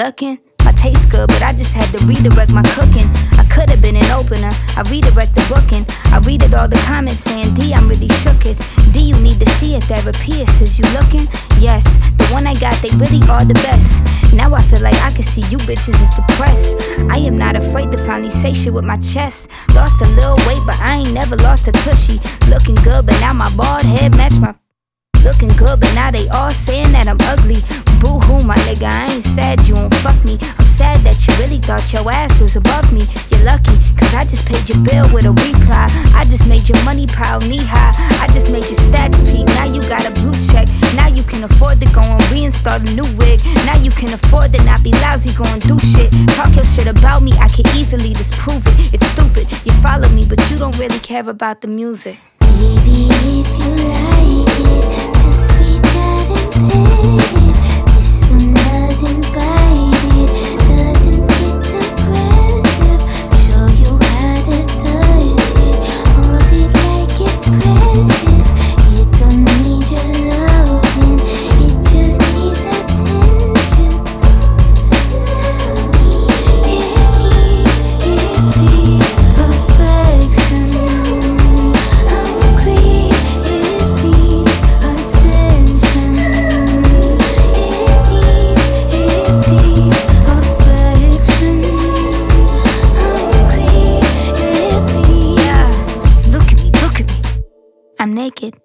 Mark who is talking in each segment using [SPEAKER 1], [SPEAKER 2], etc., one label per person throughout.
[SPEAKER 1] looking? My taste good, but I just had to redirect my cooking. I could have been an opener. I redirect the booking. I read it all the comments saying, D, I'm really shook it. D, you need to see a therapist. Is you looking? Yes, the one I got, they really are the best. Now I feel like I can see you bitches is depressed. I am not afraid to finally say shit with my chest. Lost a little weight, but I ain't never lost a tushy. Looking good, but now my bald head match my Looking good, but now they all saying that I'm ugly. Boo hoo, my nigga, I ain't sad you fuck me. I'm sad that you really thought your ass was above me. You're lucky, cause I just paid your bill with a reply. I just made your money pile knee high. I just made your stats peak. Now you got a blue check. Now you can afford to go and reinstall a new wig. Now you can afford to not be lousy going do shit. Talk your shit about me, I can easily disprove it. It's stupid, you follow me, but you don't really care about the music.
[SPEAKER 2] Baby,
[SPEAKER 1] I'm naked.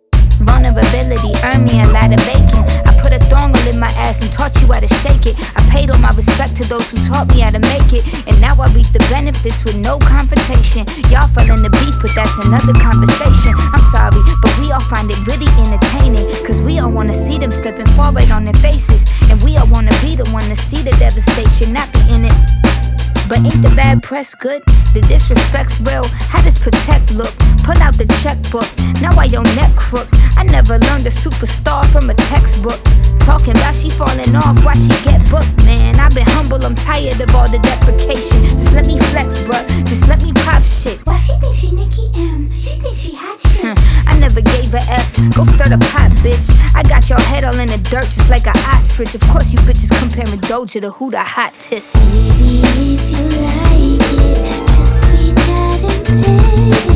[SPEAKER 1] Vulnerability earned me a lot of bacon. I put a thong in my ass and taught you how to shake it. I paid all my respect to those who taught me how to make it. And now I reap the benefits with no confrontation. Y'all fell in the beef, but that's another conversation. I'm sorry, but we all find it really entertaining. Cause we all wanna see them slipping forward on their faces. And we all wanna be the one to see the devastation, not be in it. But ain't the bad press good? The disrespect's real. How does protect look? Pull out the checkbook. Now I your neck crook. I never learned a superstar from a textbook. Talking about she falling off, why she get booked, man. I've been humble, I'm tired of all the deprecation. Just let me flex, bruh. Just let me pop shit. Got your head all in the dirt, just like an ostrich. Of course, you bitches comparing Doja to who the hottest.
[SPEAKER 2] Baby, if you like it, just reach out and pay.